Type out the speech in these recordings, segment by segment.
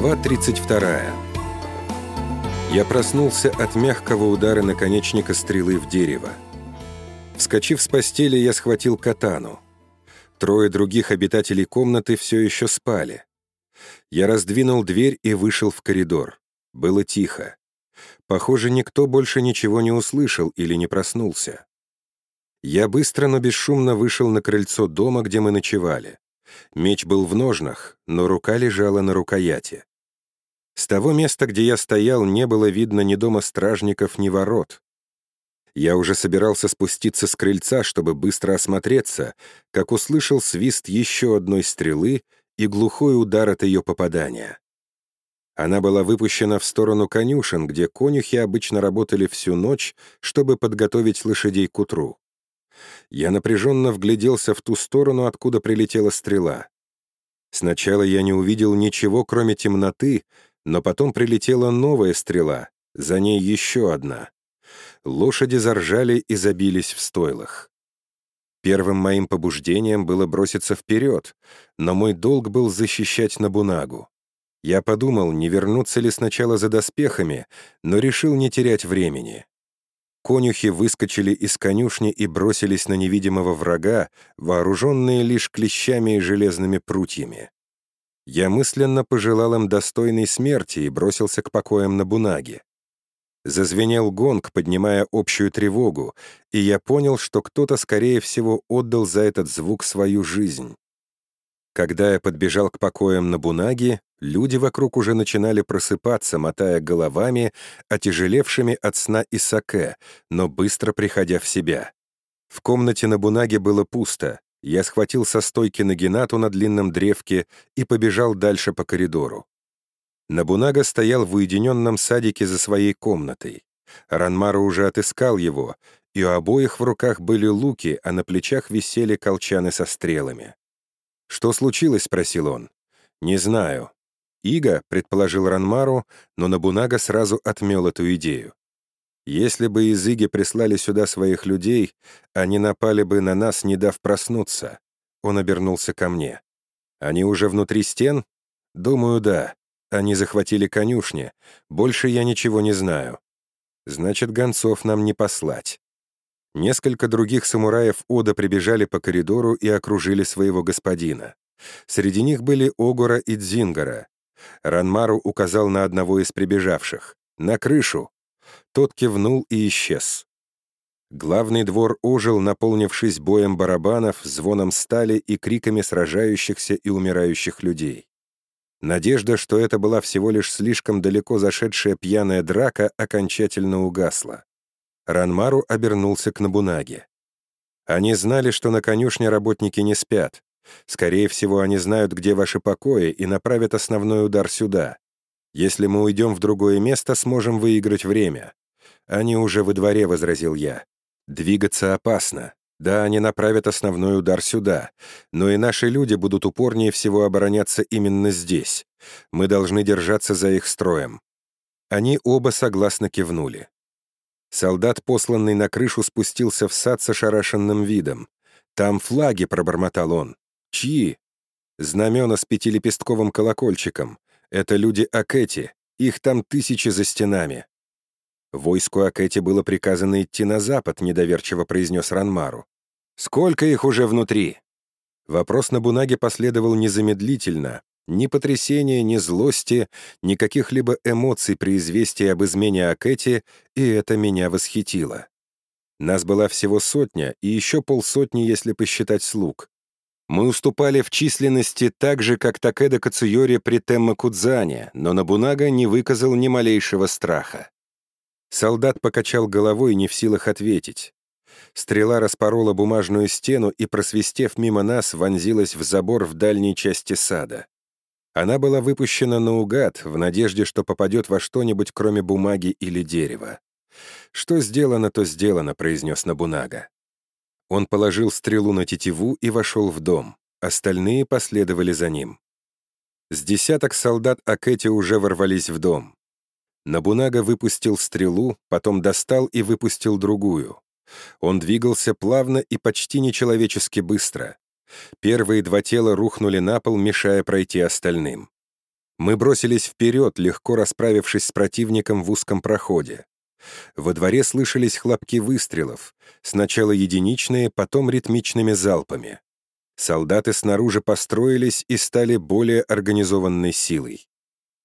Глава 32. Я проснулся от мягкого удара наконечника стрелы в дерево. Вскочив с постели, я схватил катану. Трое других обитателей комнаты все еще спали. Я раздвинул дверь и вышел в коридор. Было тихо. Похоже, никто больше ничего не услышал или не проснулся. Я быстро, но бесшумно вышел на крыльцо дома, где мы ночевали. Меч был в ножнах, но рука лежала на рукояти. С того места, где я стоял, не было видно ни дома стражников, ни ворот. Я уже собирался спуститься с крыльца, чтобы быстро осмотреться, как услышал свист еще одной стрелы и глухой удар от ее попадания. Она была выпущена в сторону конюшен, где конюхи обычно работали всю ночь, чтобы подготовить лошадей к утру. Я напряженно вгляделся в ту сторону, откуда прилетела стрела. Сначала я не увидел ничего, кроме темноты, но потом прилетела новая стрела, за ней еще одна. Лошади заржали и забились в стойлах. Первым моим побуждением было броситься вперед, но мой долг был защищать Набунагу. Я подумал, не вернуться ли сначала за доспехами, но решил не терять времени. Конюхи выскочили из конюшни и бросились на невидимого врага, вооруженные лишь клещами и железными прутьями. Я мысленно пожелал им достойной смерти и бросился к покоям на Бунаге. Зазвенел гонг, поднимая общую тревогу, и я понял, что кто-то, скорее всего, отдал за этот звук свою жизнь. Когда я подбежал к покоям на Бунаге, люди вокруг уже начинали просыпаться, мотая головами, отяжелевшими от сна и саке, но быстро приходя в себя. В комнате на Бунаге было пусто. Я схватил со стойки Нагинату на длинном древке и побежал дальше по коридору. Набунага стоял в уединенном садике за своей комнатой. Ранмару уже отыскал его, и у обоих в руках были луки, а на плечах висели колчаны со стрелами. «Что случилось?» — спросил он. «Не знаю». Ига предположил Ранмару, но Набунага сразу отмел эту идею. Если бы из Иги прислали сюда своих людей, они напали бы на нас, не дав проснуться. Он обернулся ко мне. Они уже внутри стен? Думаю, да. Они захватили конюшни. Больше я ничего не знаю. Значит, гонцов нам не послать. Несколько других самураев Ода прибежали по коридору и окружили своего господина. Среди них были Огора и Дзингара. Ранмару указал на одного из прибежавших. «На крышу!» Тот кивнул и исчез. Главный двор ожил, наполнившись боем барабанов, звоном стали и криками сражающихся и умирающих людей. Надежда, что это была всего лишь слишком далеко зашедшая пьяная драка, окончательно угасла. Ранмару обернулся к Набунаге. «Они знали, что на конюшне работники не спят. Скорее всего, они знают, где ваши покои, и направят основной удар сюда. Если мы уйдем в другое место, сможем выиграть время». «Они уже во дворе», — возразил я. «Двигаться опасно. Да, они направят основной удар сюда, но и наши люди будут упорнее всего обороняться именно здесь. Мы должны держаться за их строем». Они оба согласно кивнули. Солдат, посланный на крышу, спустился в сад с ошарашенным видом. «Там флаги», — пробормотал он. «Чьи?» «Знамена с пятилепестковым колокольчиком. Это люди Акэти. Их там тысячи за стенами». «Войску Акэти было приказано идти на запад», — недоверчиво произнес Ранмару. «Сколько их уже внутри?» Вопрос на Бунаге последовал незамедлительно, ни потрясения, ни злости, ни каких-либо эмоций при известии об измене Акэти, и это меня восхитило. Нас была всего сотня, и еще полсотни, если посчитать слуг. Мы уступали в численности так же, как Такеда Кацуйори при Темма Кудзане, но Набунага не выказал ни малейшего страха. Солдат покачал головой, не в силах ответить. Стрела распорола бумажную стену и, просвистев мимо нас, вонзилась в забор в дальней части сада. Она была выпущена наугад, в надежде, что попадет во что-нибудь, кроме бумаги или дерева. «Что сделано, то сделано», — произнес Набунага. Он положил стрелу на тетиву и вошел в дом. Остальные последовали за ним. С десяток солдат Акэти уже ворвались в дом. Набунага выпустил стрелу, потом достал и выпустил другую. Он двигался плавно и почти нечеловечески быстро. Первые два тела рухнули на пол, мешая пройти остальным. Мы бросились вперед, легко расправившись с противником в узком проходе. Во дворе слышались хлопки выстрелов, сначала единичные, потом ритмичными залпами. Солдаты снаружи построились и стали более организованной силой.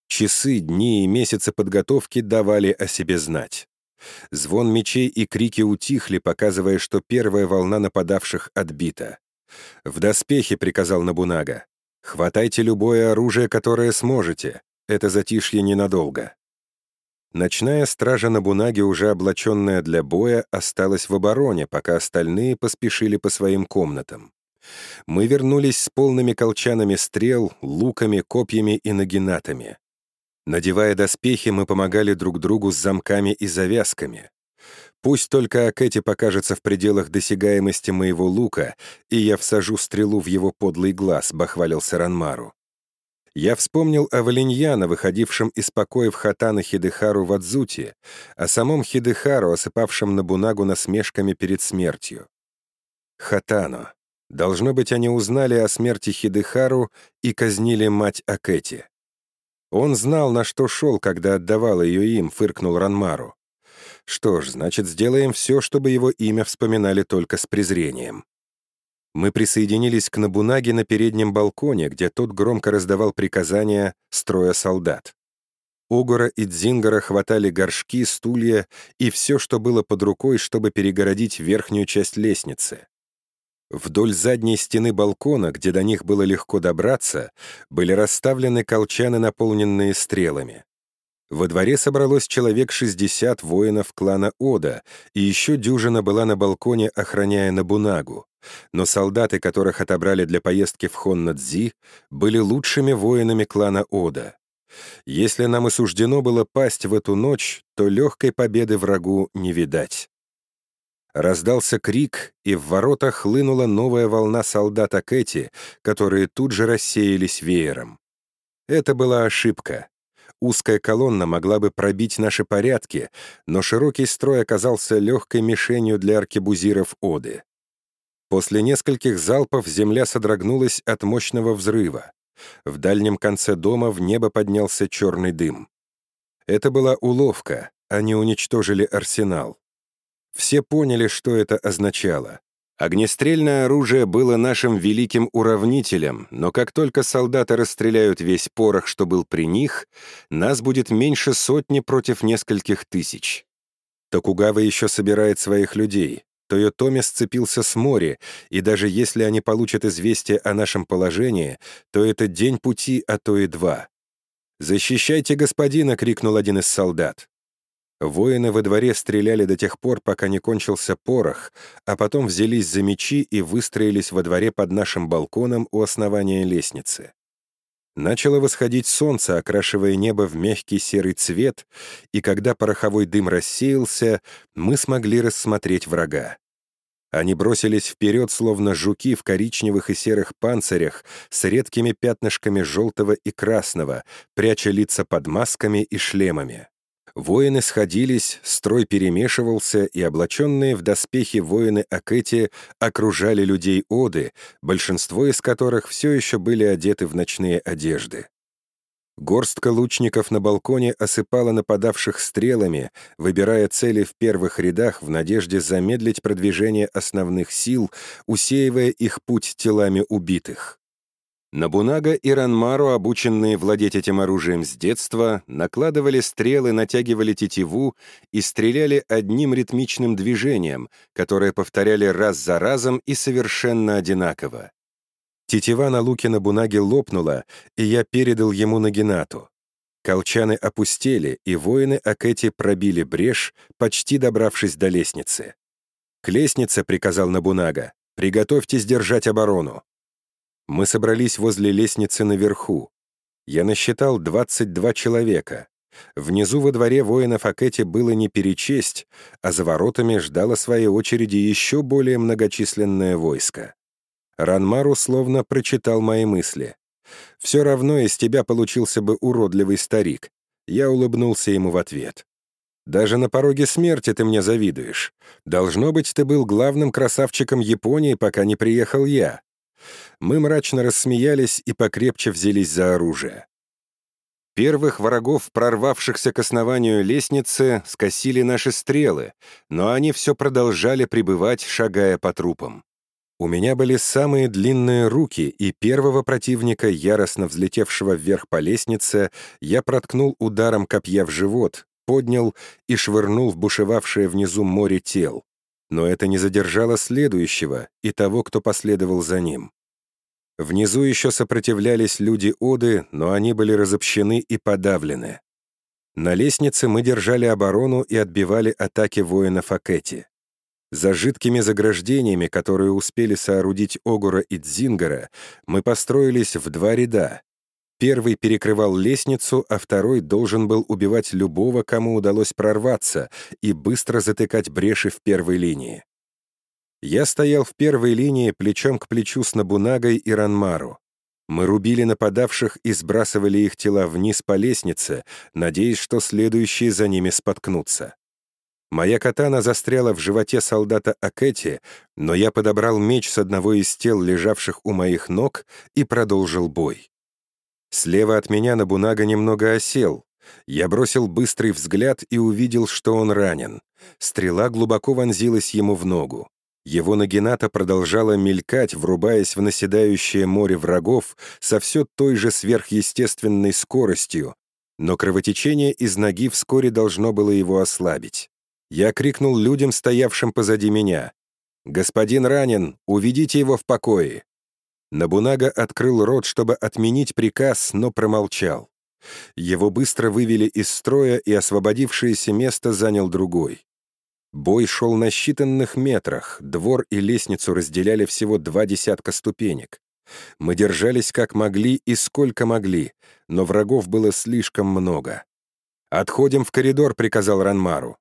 Часы, дни и месяцы подготовки давали о себе знать. Звон мечей и крики утихли, показывая, что первая волна нападавших отбита. «В доспехе», — приказал Набунага. «Хватайте любое оружие, которое сможете. Это затишье ненадолго». Ночная стража Набунаги, уже облаченная для боя, осталась в обороне, пока остальные поспешили по своим комнатам. Мы вернулись с полными колчанами стрел, луками, копьями и нагинатами. Надевая доспехи, мы помогали друг другу с замками и завязками. Пусть только Акэти покажется в пределах досягаемости моего лука, и я всажу стрелу в его подлый глаз», — бахвалился Ранмару. Я вспомнил о Валиньяна, выходившем из покоев Хатана Хидехару в Адзуте, о самом Хидехару, осыпавшем Набунагу насмешками перед смертью. Хатано. Должно быть, они узнали о смерти Хидехару и казнили мать Акэти. Он знал, на что шел, когда отдавал ее им, фыркнул Ранмару. Что ж, значит, сделаем все, чтобы его имя вспоминали только с презрением. Мы присоединились к Набунаге на переднем балконе, где тот громко раздавал приказания, строя солдат. Огора и Дзингара хватали горшки, стулья и все, что было под рукой, чтобы перегородить верхнюю часть лестницы. Вдоль задней стены балкона, где до них было легко добраться, были расставлены колчаны, наполненные стрелами. Во дворе собралось человек 60 воинов клана Ода, и еще дюжина была на балконе, охраняя Набунагу. Но солдаты, которых отобрали для поездки в Хоннадзи, были лучшими воинами клана Ода. Если нам и суждено было пасть в эту ночь, то легкой победы врагу не видать. Раздался крик, и в ворота хлынула новая волна солдат Акэти, которые тут же рассеялись веером. Это была ошибка. Узкая колонна могла бы пробить наши порядки, но широкий строй оказался легкой мишенью для аркебузиров Оды. После нескольких залпов земля содрогнулась от мощного взрыва. В дальнем конце дома в небо поднялся черный дым. Это была уловка, они уничтожили арсенал. Все поняли, что это означало. Огнестрельное оружие было нашим великим уравнителем, но как только солдаты расстреляют весь порох, что был при них, нас будет меньше сотни против нескольких тысяч. Токугава еще собирает своих людей. Тойотоми сцепился с Мори, и даже если они получат известие о нашем положении, то это день пути, а то и два. «Защищайте господина!» — крикнул один из солдат. Воины во дворе стреляли до тех пор, пока не кончился порох, а потом взялись за мечи и выстроились во дворе под нашим балконом у основания лестницы. Начало восходить солнце, окрашивая небо в мягкий серый цвет, и когда пороховой дым рассеялся, мы смогли рассмотреть врага. Они бросились вперед, словно жуки в коричневых и серых панцирях с редкими пятнышками желтого и красного, пряча лица под масками и шлемами. Воины сходились, строй перемешивался, и облаченные в доспехи воины Акэти окружали людей Оды, большинство из которых все еще были одеты в ночные одежды. Горстка лучников на балконе осыпала нападавших стрелами, выбирая цели в первых рядах в надежде замедлить продвижение основных сил, усеивая их путь телами убитых. Набунага и Ранмару, обученные владеть этим оружием с детства, накладывали стрелы, натягивали тетиву и стреляли одним ритмичным движением, которое повторяли раз за разом и совершенно одинаково. Тетива на луке Набунаги лопнула, и я передал ему Нагинату. Колчаны опустели, и воины Акэти пробили брешь, почти добравшись до лестницы. «К лестнице», — приказал Набунага, — «приготовьтесь держать оборону». Мы собрались возле лестницы наверху. Я насчитал 22 человека. Внизу во дворе воинов Акэти было не перечесть, а за воротами ждало своей очереди еще более многочисленное войско. Ранмару словно прочитал мои мысли. «Все равно из тебя получился бы уродливый старик». Я улыбнулся ему в ответ. «Даже на пороге смерти ты мне завидуешь. Должно быть, ты был главным красавчиком Японии, пока не приехал я. Мы мрачно рассмеялись и покрепче взялись за оружие. Первых врагов, прорвавшихся к основанию лестницы, скосили наши стрелы, но они все продолжали пребывать, шагая по трупам. У меня были самые длинные руки, и первого противника, яростно взлетевшего вверх по лестнице, я проткнул ударом копья в живот, поднял и швырнул в бушевавшее внизу море тел. Но это не задержало следующего и того, кто последовал за ним. Внизу еще сопротивлялись люди Оды, но они были разобщены и подавлены. На лестнице мы держали оборону и отбивали атаки воинов Акети. За жидкими заграждениями, которые успели соорудить Огура и Дзингара, мы построились в два ряда. Первый перекрывал лестницу, а второй должен был убивать любого, кому удалось прорваться, и быстро затыкать бреши в первой линии. Я стоял в первой линии плечом к плечу с Набунагой и Ранмару. Мы рубили нападавших и сбрасывали их тела вниз по лестнице, надеясь, что следующие за ними споткнутся. Моя катана застряла в животе солдата Акети, но я подобрал меч с одного из тел, лежавших у моих ног, и продолжил бой. Слева от меня Набунага немного осел. Я бросил быстрый взгляд и увидел, что он ранен. Стрела глубоко вонзилась ему в ногу. Его нагината продолжала мелькать, врубаясь в наседающее море врагов со все той же сверхъестественной скоростью, но кровотечение из ноги вскоре должно было его ослабить. Я крикнул людям, стоявшим позади меня. «Господин ранен, уведите его в покое!» Набунага открыл рот, чтобы отменить приказ, но промолчал. Его быстро вывели из строя, и освободившееся место занял другой. Бой шел на считанных метрах, двор и лестницу разделяли всего два десятка ступенек. Мы держались как могли и сколько могли, но врагов было слишком много. «Отходим в коридор», — приказал Ранмару.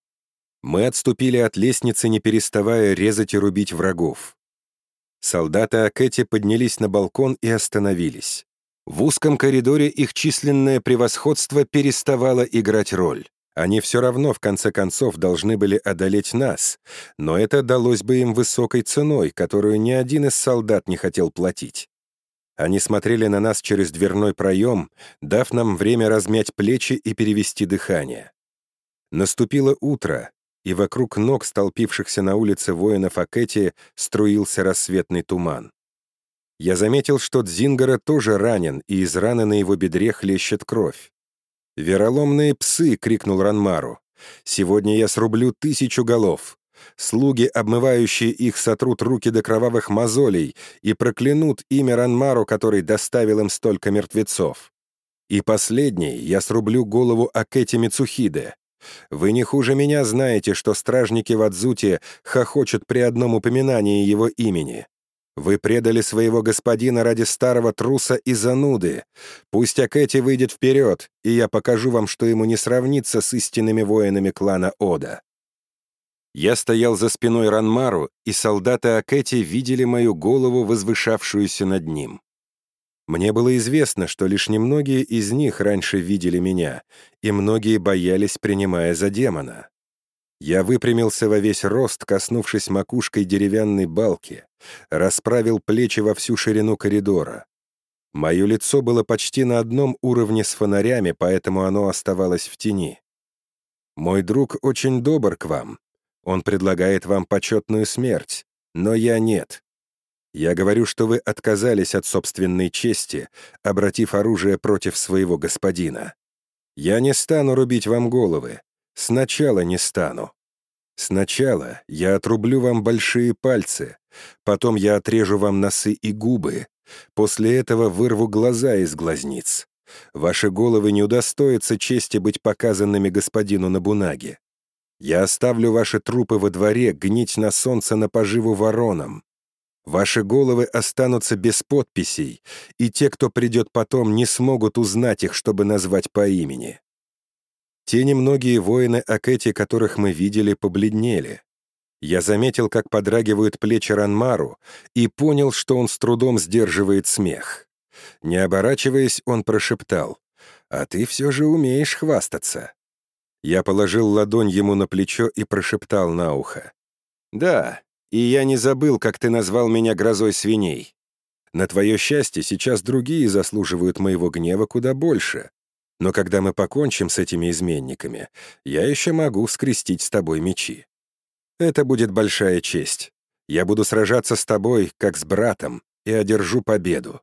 Мы отступили от лестницы, не переставая резать и рубить врагов. Солдаты Акэти поднялись на балкон и остановились. В узком коридоре их численное превосходство переставало играть роль. Они все равно, в конце концов, должны были одолеть нас, но это далось бы им высокой ценой, которую ни один из солдат не хотел платить. Они смотрели на нас через дверной проем, дав нам время размять плечи и перевести дыхание. Наступило утро, и вокруг ног столпившихся на улице воинов Акэти струился рассветный туман. Я заметил, что Дзингара тоже ранен, и из раны на его бедре хлещет кровь. «Вероломные псы!» — крикнул Ранмару. «Сегодня я срублю тысячу голов. Слуги, обмывающие их, сотрут руки до кровавых мозолей и проклянут имя Ранмару, который доставил им столько мертвецов. И последний я срублю голову Акети Мицухиде. Вы не хуже меня знаете, что стражники в Адзуте хохочут при одном упоминании его имени. Вы предали своего господина ради старого труса и зануды. Пусть Акэти выйдет вперед, и я покажу вам, что ему не сравнится с истинными воинами клана Ода». Я стоял за спиной Ранмару, и солдаты Акэти видели мою голову, возвышавшуюся над ним. Мне было известно, что лишь немногие из них раньше видели меня, и многие боялись, принимая за демона. Я выпрямился во весь рост, коснувшись макушкой деревянной балки, расправил плечи во всю ширину коридора. Мое лицо было почти на одном уровне с фонарями, поэтому оно оставалось в тени. «Мой друг очень добр к вам. Он предлагает вам почетную смерть, но я нет. Я говорю, что вы отказались от собственной чести, обратив оружие против своего господина. Я не стану рубить вам головы, Сначала не стану. Сначала я отрублю вам большие пальцы, потом я отрежу вам носы и губы, после этого вырву глаза из глазниц. Ваши головы не удостоятся чести быть показанными господину Набунаге. Я оставлю ваши трупы во дворе гнить на солнце на поживу воронам. Ваши головы останутся без подписей, и те, кто придет потом, не смогут узнать их, чтобы назвать по имени. Те немногие воины Акэти, которых мы видели, побледнели. Я заметил, как подрагивают плечи Ранмару, и понял, что он с трудом сдерживает смех. Не оборачиваясь, он прошептал, «А ты все же умеешь хвастаться». Я положил ладонь ему на плечо и прошептал на ухо, «Да, и я не забыл, как ты назвал меня грозой свиней. На твое счастье, сейчас другие заслуживают моего гнева куда больше. Но когда мы покончим с этими изменниками, я еще могу скрестить с тобой мечи. Это будет большая честь. Я буду сражаться с тобой, как с братом, и одержу победу».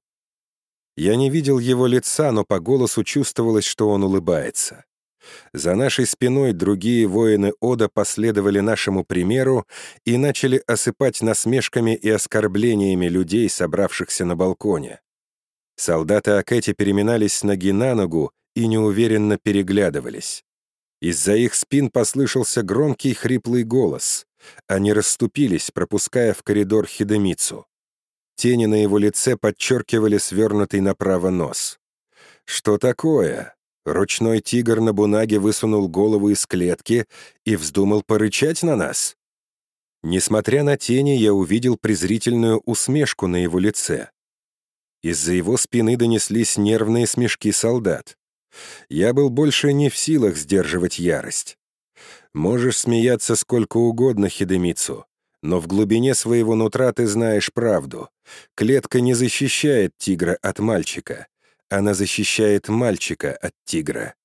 Я не видел его лица, но по голосу чувствовалось, что он улыбается. За нашей спиной другие воины Ода последовали нашему примеру и начали осыпать насмешками и оскорблениями людей, собравшихся на балконе. Солдаты Акэти переминались с ноги на ногу и неуверенно переглядывались. Из-за их спин послышался громкий хриплый голос. Они расступились, пропуская в коридор Хидемицу. Тени на его лице подчеркивали свернутый направо нос. «Что такое?» Ручной тигр на бунаге высунул голову из клетки и вздумал порычать на нас. Несмотря на тени, я увидел презрительную усмешку на его лице. Из-за его спины донеслись нервные смешки солдат. Я был больше не в силах сдерживать ярость. Можешь смеяться сколько угодно, Хидемицу, но в глубине своего нутра ты знаешь правду. Клетка не защищает тигра от мальчика. Она защищает мальчика от тигра.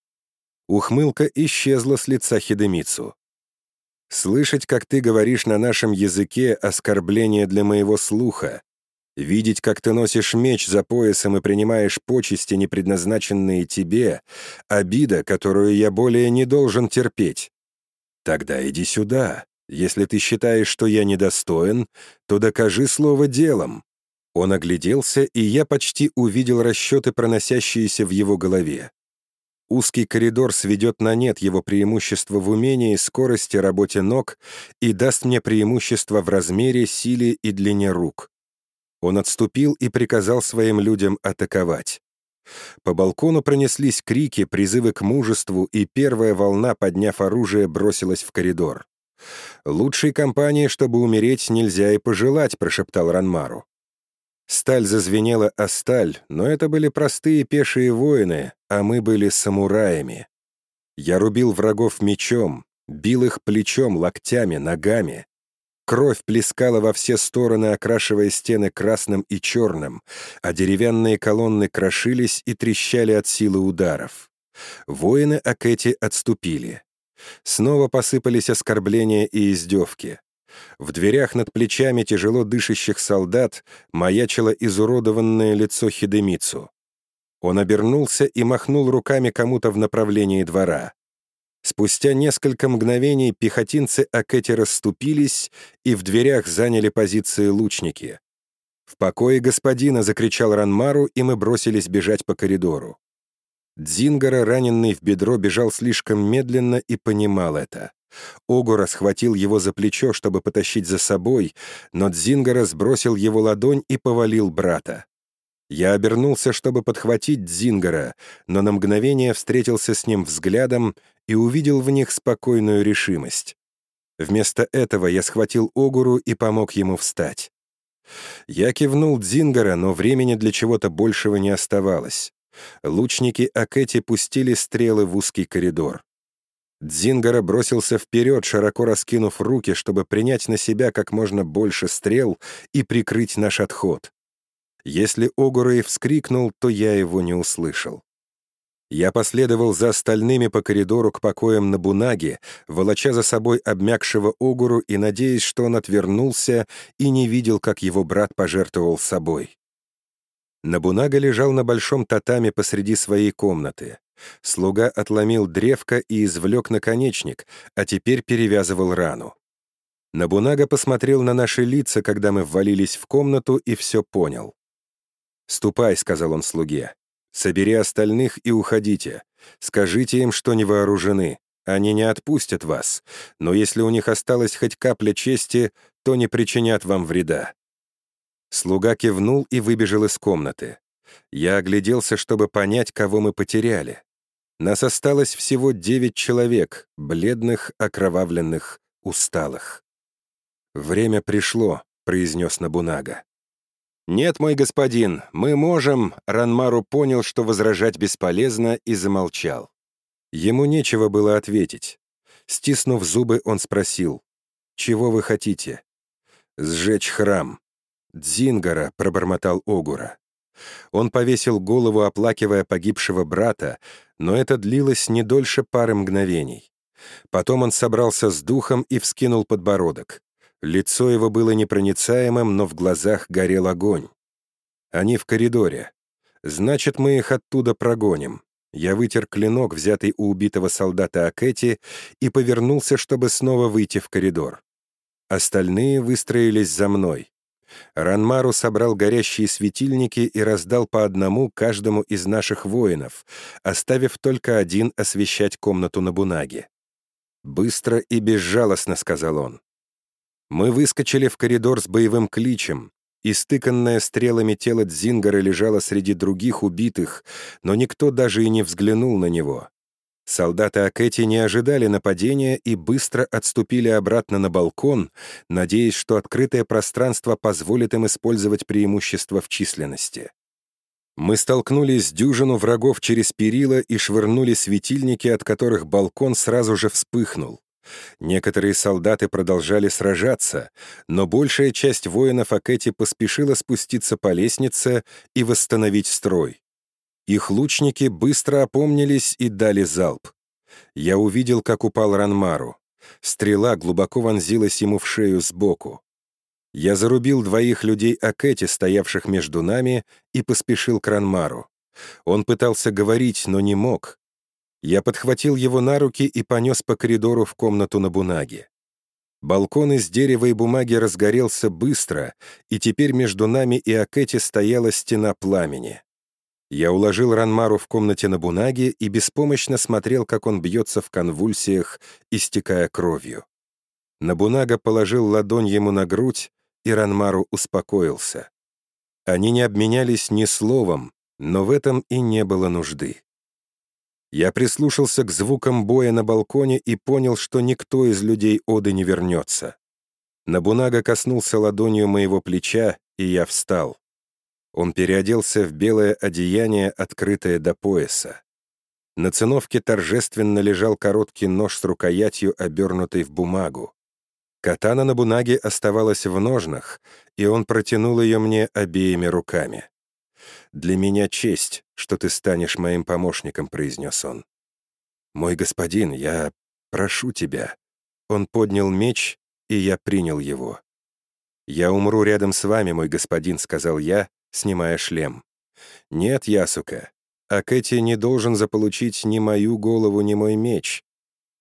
Ухмылка исчезла с лица Хидемицу. Слышать, как ты говоришь на нашем языке, оскорбление для моего слуха. Видеть, как ты носишь меч за поясом и принимаешь почести, не предназначенные тебе, обида, которую я более не должен терпеть. Тогда иди сюда. Если ты считаешь, что я недостоин, то докажи слово делом». Он огляделся, и я почти увидел расчеты, проносящиеся в его голове. Узкий коридор сведет на нет его преимущество в умении, скорости, работе ног и даст мне преимущество в размере, силе и длине рук. Он отступил и приказал своим людям атаковать. По балкону пронеслись крики, призывы к мужеству, и первая волна, подняв оружие, бросилась в коридор. «Лучшей компании, чтобы умереть, нельзя и пожелать», — прошептал Ранмару. Сталь зазвенела о сталь, но это были простые пешие воины, а мы были самураями. Я рубил врагов мечом, бил их плечом, локтями, ногами. Кровь плескала во все стороны, окрашивая стены красным и черным, а деревянные колонны крошились и трещали от силы ударов. Воины Акэти отступили. Снова посыпались оскорбления и издевки. В дверях над плечами тяжело дышащих солдат маячило изуродованное лицо Хидемицу. Он обернулся и махнул руками кому-то в направлении двора. Спустя несколько мгновений пехотинцы Акэти расступились и в дверях заняли позиции лучники. «В покое господина!» — закричал Ранмару, и мы бросились бежать по коридору. Дзингара, раненный в бедро, бежал слишком медленно и понимал это. Огура схватил его за плечо, чтобы потащить за собой, но Дзингара сбросил его ладонь и повалил брата. Я обернулся, чтобы подхватить Дзингара, но на мгновение встретился с ним взглядом и увидел в них спокойную решимость. Вместо этого я схватил Огуру и помог ему встать. Я кивнул Дзингара, но времени для чего-то большего не оставалось. Лучники Акэти пустили стрелы в узкий коридор. Дзингара бросился вперед, широко раскинув руки, чтобы принять на себя как можно больше стрел и прикрыть наш отход. Если Огура и вскрикнул, то я его не услышал. Я последовал за остальными по коридору к покоям на Бунаге, волоча за собой обмякшего Огуру и надеясь, что он отвернулся и не видел, как его брат пожертвовал собой. Набунага лежал на большом татаме посреди своей комнаты. Слуга отломил древко и извлек наконечник, а теперь перевязывал рану. Набунага посмотрел на наши лица, когда мы ввалились в комнату, и все понял. «Ступай», — сказал он слуге. «Собери остальных и уходите. Скажите им, что не вооружены. Они не отпустят вас. Но если у них осталась хоть капля чести, то не причинят вам вреда». Слуга кивнул и выбежал из комнаты. Я огляделся, чтобы понять, кого мы потеряли. Нас осталось всего девять человек, бледных, окровавленных, усталых. «Время пришло», — произнес Набунага. «Нет, мой господин, мы можем...» Ранмару понял, что возражать бесполезно, и замолчал. Ему нечего было ответить. Стиснув зубы, он спросил, «Чего вы хотите?» «Сжечь храм». «Дзингара», — пробормотал Огура. Он повесил голову, оплакивая погибшего брата, но это длилось не дольше пары мгновений. Потом он собрался с духом и вскинул подбородок. Лицо его было непроницаемым, но в глазах горел огонь. Они в коридоре. Значит, мы их оттуда прогоним. Я вытер клинок, взятый у убитого солдата Акэти, и повернулся, чтобы снова выйти в коридор. Остальные выстроились за мной. Ранмару собрал горящие светильники и раздал по одному каждому из наших воинов, оставив только один освещать комнату на Бунаге. «Быстро и безжалостно», — сказал он. Мы выскочили в коридор с боевым кличем. Истыканное стрелами тело Дзингара лежало среди других убитых, но никто даже и не взглянул на него. Солдаты Акэти не ожидали нападения и быстро отступили обратно на балкон, надеясь, что открытое пространство позволит им использовать преимущество в численности. Мы столкнулись с дюжину врагов через перила и швырнули светильники, от которых балкон сразу же вспыхнул. Некоторые солдаты продолжали сражаться, но большая часть воинов Акэти поспешила спуститься по лестнице и восстановить строй. Их лучники быстро опомнились и дали залп. Я увидел, как упал Ранмару. Стрела глубоко вонзилась ему в шею сбоку. Я зарубил двоих людей Акэти, стоявших между нами, и поспешил к Ранмару. Он пытался говорить, но не мог. Я подхватил его на руки и понес по коридору в комнату на Бунаге. Балкон из дерева и бумаги разгорелся быстро, и теперь между нами и Акэти стояла стена пламени. Я уложил Ранмару в комнате на Бунаге и беспомощно смотрел, как он бьется в конвульсиях, истекая кровью. Набунага положил ладонь ему на грудь, и Ранмару успокоился. Они не обменялись ни словом, но в этом и не было нужды. Я прислушался к звукам боя на балконе и понял, что никто из людей Оды не вернется. Набунага коснулся ладонью моего плеча, и я встал. Он переоделся в белое одеяние, открытое до пояса. На циновке торжественно лежал короткий нож с рукоятью, обернутой в бумагу. Катана на бунаге оставалась в ножнах, и он протянул ее мне обеими руками. «Для меня честь, что ты станешь моим помощником», — произнес он. «Мой господин, я прошу тебя». Он поднял меч, и я принял его. «Я умру рядом с вами, мой господин», — сказал я, снимая шлем. «Нет, Ясука, Акэти не должен заполучить ни мою голову, ни мой меч.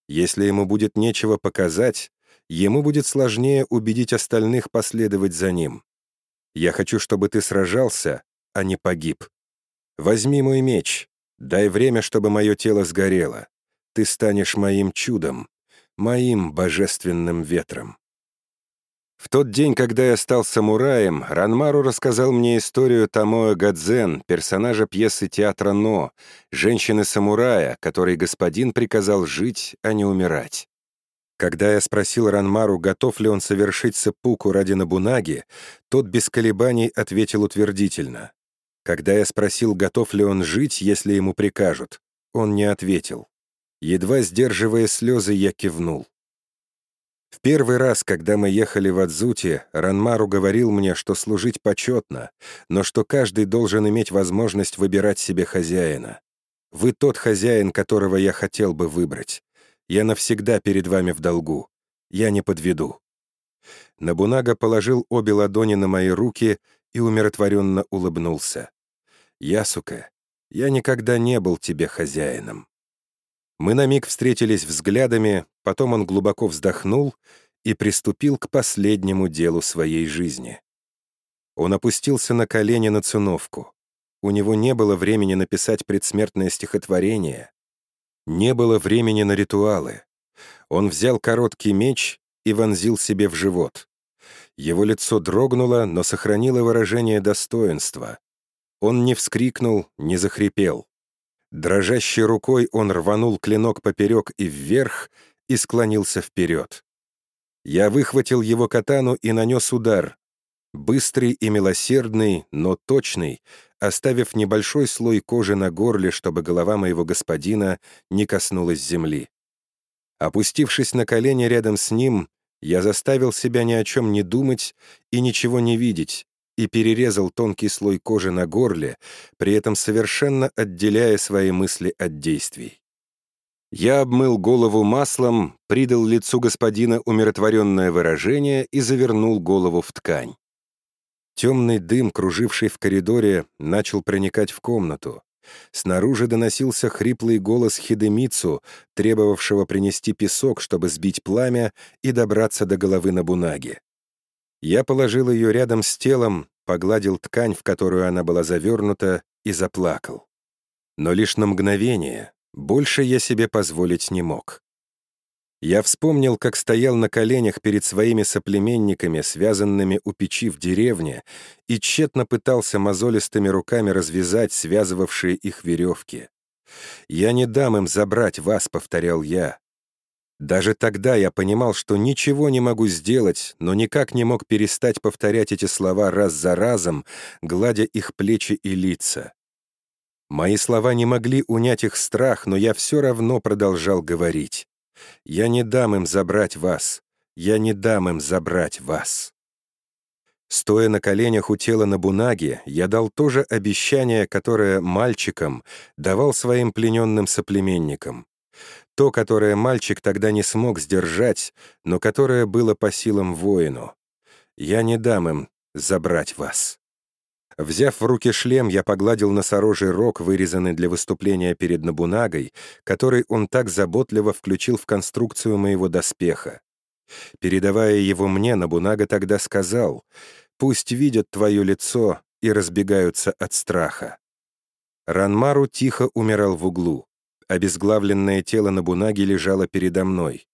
Если ему будет нечего показать, ему будет сложнее убедить остальных последовать за ним. Я хочу, чтобы ты сражался, а не погиб. Возьми мой меч, дай время, чтобы мое тело сгорело. Ты станешь моим чудом, моим божественным ветром». В тот день, когда я стал самураем, Ранмару рассказал мне историю Тамоэ Гадзен, персонажа пьесы театра «Но», женщины-самурая, которой господин приказал жить, а не умирать. Когда я спросил Ранмару, готов ли он совершить сеппуку ради Набунаги, тот без колебаний ответил утвердительно. Когда я спросил, готов ли он жить, если ему прикажут, он не ответил. Едва сдерживая слезы, я кивнул. В первый раз, когда мы ехали в Адзуте, Ранмару говорил мне, что служить почетно, но что каждый должен иметь возможность выбирать себе хозяина. Вы тот хозяин, которого я хотел бы выбрать. Я навсегда перед вами в долгу. Я не подведу». Набунага положил обе ладони на мои руки и умиротворенно улыбнулся. «Ясука, я никогда не был тебе хозяином. Мы на миг встретились взглядами, потом он глубоко вздохнул и приступил к последнему делу своей жизни. Он опустился на колени на циновку. У него не было времени написать предсмертное стихотворение. Не было времени на ритуалы. Он взял короткий меч и вонзил себе в живот. Его лицо дрогнуло, но сохранило выражение достоинства. Он не вскрикнул, не захрипел. Дрожащей рукой он рванул клинок поперек и вверх и склонился вперед. Я выхватил его катану и нанес удар. Быстрый и милосердный, но точный, оставив небольшой слой кожи на горле, чтобы голова моего господина не коснулась земли. Опустившись на колени рядом с ним, я заставил себя ни о чем не думать и ничего не видеть, и перерезал тонкий слой кожи на горле, при этом совершенно отделяя свои мысли от действий. Я обмыл голову маслом, придал лицу господина умиротворенное выражение и завернул голову в ткань. Темный дым, круживший в коридоре, начал проникать в комнату. Снаружи доносился хриплый голос Хидемицу, требовавшего принести песок, чтобы сбить пламя и добраться до головы Набунаги. Я положил ее рядом с телом, погладил ткань, в которую она была завернута, и заплакал. Но лишь на мгновение, больше я себе позволить не мог. Я вспомнил, как стоял на коленях перед своими соплеменниками, связанными у печи в деревне, и тщетно пытался мозолистыми руками развязать связывавшие их веревки. «Я не дам им забрать вас», — повторял я. Даже тогда я понимал, что ничего не могу сделать, но никак не мог перестать повторять эти слова раз за разом, гладя их плечи и лица. Мои слова не могли унять их страх, но я все равно продолжал говорить. «Я не дам им забрать вас. Я не дам им забрать вас». Стоя на коленях у тела на бунаге, я дал то же обещание, которое мальчикам давал своим плененным соплеменникам. То, которое мальчик тогда не смог сдержать, но которое было по силам воину. «Я не дам им забрать вас». Взяв в руки шлем, я погладил носорожий рог, вырезанный для выступления перед Набунагой, который он так заботливо включил в конструкцию моего доспеха. Передавая его мне, Набунага тогда сказал, «Пусть видят твое лицо и разбегаются от страха». Ранмару тихо умирал в углу. Обезглавленное тело Набунаги лежало передо мной.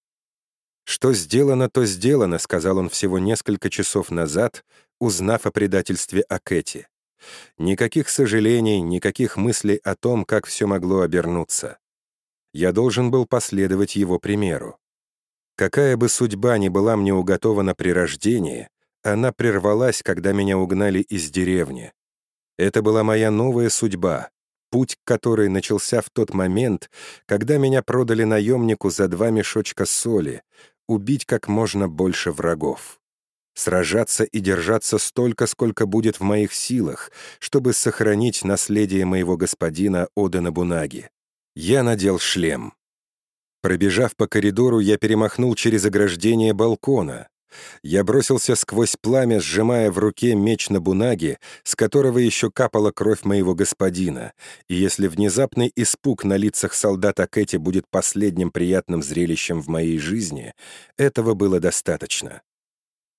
«Что сделано, то сделано», — сказал он всего несколько часов назад, узнав о предательстве Акэти. Никаких сожалений, никаких мыслей о том, как все могло обернуться. Я должен был последовать его примеру. Какая бы судьба ни была мне уготована при рождении, она прервалась, когда меня угнали из деревни. Это была моя новая судьба, путь к которой начался в тот момент, когда меня продали наемнику за два мешочка соли, убить как можно больше врагов сражаться и держаться столько, сколько будет в моих силах, чтобы сохранить наследие моего господина Одена Бунаги. Я надел шлем. Пробежав по коридору, я перемахнул через ограждение балкона. Я бросился сквозь пламя, сжимая в руке меч на бунаге, с которого еще капала кровь моего господина, и если внезапный испуг на лицах солдата Кэти будет последним приятным зрелищем в моей жизни, этого было достаточно.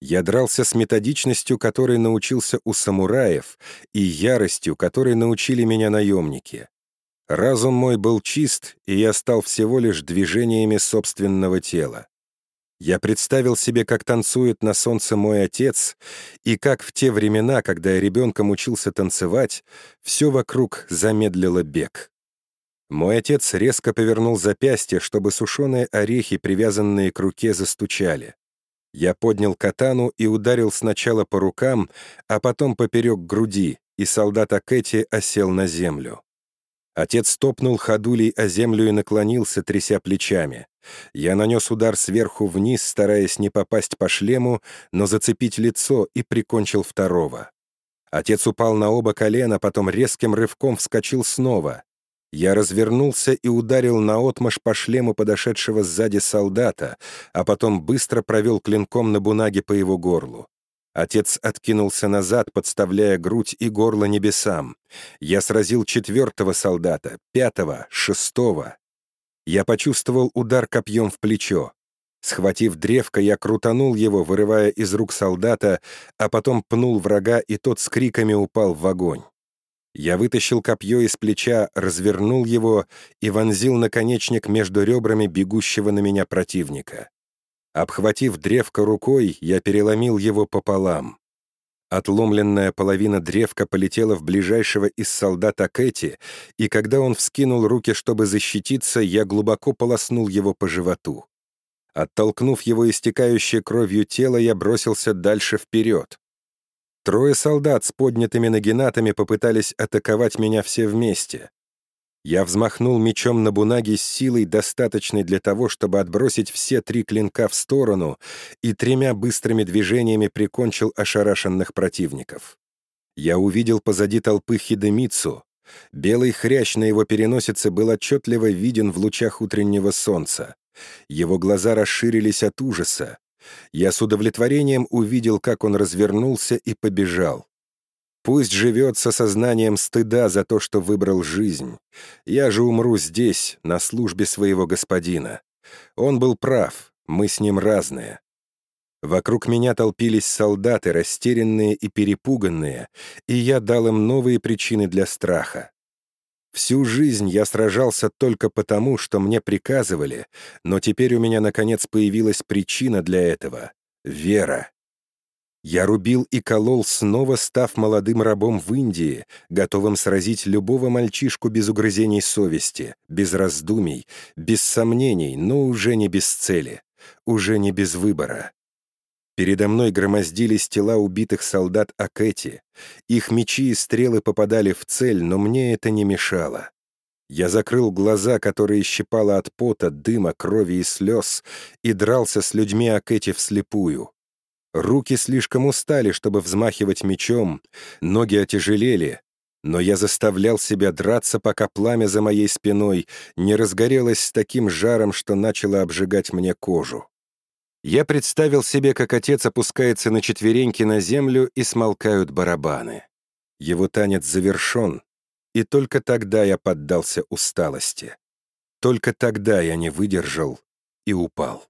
Я дрался с методичностью, которой научился у самураев, и яростью, которой научили меня наемники. Разум мой был чист, и я стал всего лишь движениями собственного тела. Я представил себе, как танцует на солнце мой отец, и как в те времена, когда я ребенком учился танцевать, все вокруг замедлило бег. Мой отец резко повернул запястье, чтобы сушеные орехи, привязанные к руке, застучали. Я поднял катану и ударил сначала по рукам, а потом поперек груди, и солдат Акэти осел на землю. Отец топнул ходулей о землю и наклонился, тряся плечами. Я нанес удар сверху вниз, стараясь не попасть по шлему, но зацепить лицо и прикончил второго. Отец упал на оба колена, потом резким рывком вскочил снова. Я развернулся и ударил наотмашь по шлему подошедшего сзади солдата, а потом быстро провел клинком на бунаге по его горлу. Отец откинулся назад, подставляя грудь и горло небесам. Я сразил четвертого солдата, пятого, шестого. Я почувствовал удар копьем в плечо. Схватив древко, я крутанул его, вырывая из рук солдата, а потом пнул врага, и тот с криками упал в огонь. Я вытащил копье из плеча, развернул его и вонзил наконечник между ребрами бегущего на меня противника. Обхватив древко рукой, я переломил его пополам. Отломленная половина древка полетела в ближайшего из солдат Акэти, и когда он вскинул руки, чтобы защититься, я глубоко полоснул его по животу. Оттолкнув его истекающее кровью тело, я бросился дальше вперед. Трое солдат с поднятыми нагинатами попытались атаковать меня все вместе. Я взмахнул мечом на бунаге с силой, достаточной для того, чтобы отбросить все три клинка в сторону, и тремя быстрыми движениями прикончил ошарашенных противников. Я увидел позади толпы Хидемицу. Белый хрящ на его переносице был отчетливо виден в лучах утреннего солнца. Его глаза расширились от ужаса. Я с удовлетворением увидел, как он развернулся и побежал. Пусть живет со сознанием стыда за то, что выбрал жизнь. Я же умру здесь, на службе своего господина. Он был прав, мы с ним разные. Вокруг меня толпились солдаты, растерянные и перепуганные, и я дал им новые причины для страха. Всю жизнь я сражался только потому, что мне приказывали, но теперь у меня, наконец, появилась причина для этого — вера. Я рубил и колол, снова став молодым рабом в Индии, готовым сразить любого мальчишку без угрызений совести, без раздумий, без сомнений, но уже не без цели, уже не без выбора. Передо мной громоздились тела убитых солдат Акэти. Их мечи и стрелы попадали в цель, но мне это не мешало. Я закрыл глаза, которые щипало от пота, дыма, крови и слез, и дрался с людьми Акэти вслепую. Руки слишком устали, чтобы взмахивать мечом, ноги отяжелели, но я заставлял себя драться, пока пламя за моей спиной не разгорелось с таким жаром, что начало обжигать мне кожу. Я представил себе, как отец опускается на четвереньки на землю и смолкают барабаны. Его танец завершен, и только тогда я поддался усталости. Только тогда я не выдержал и упал.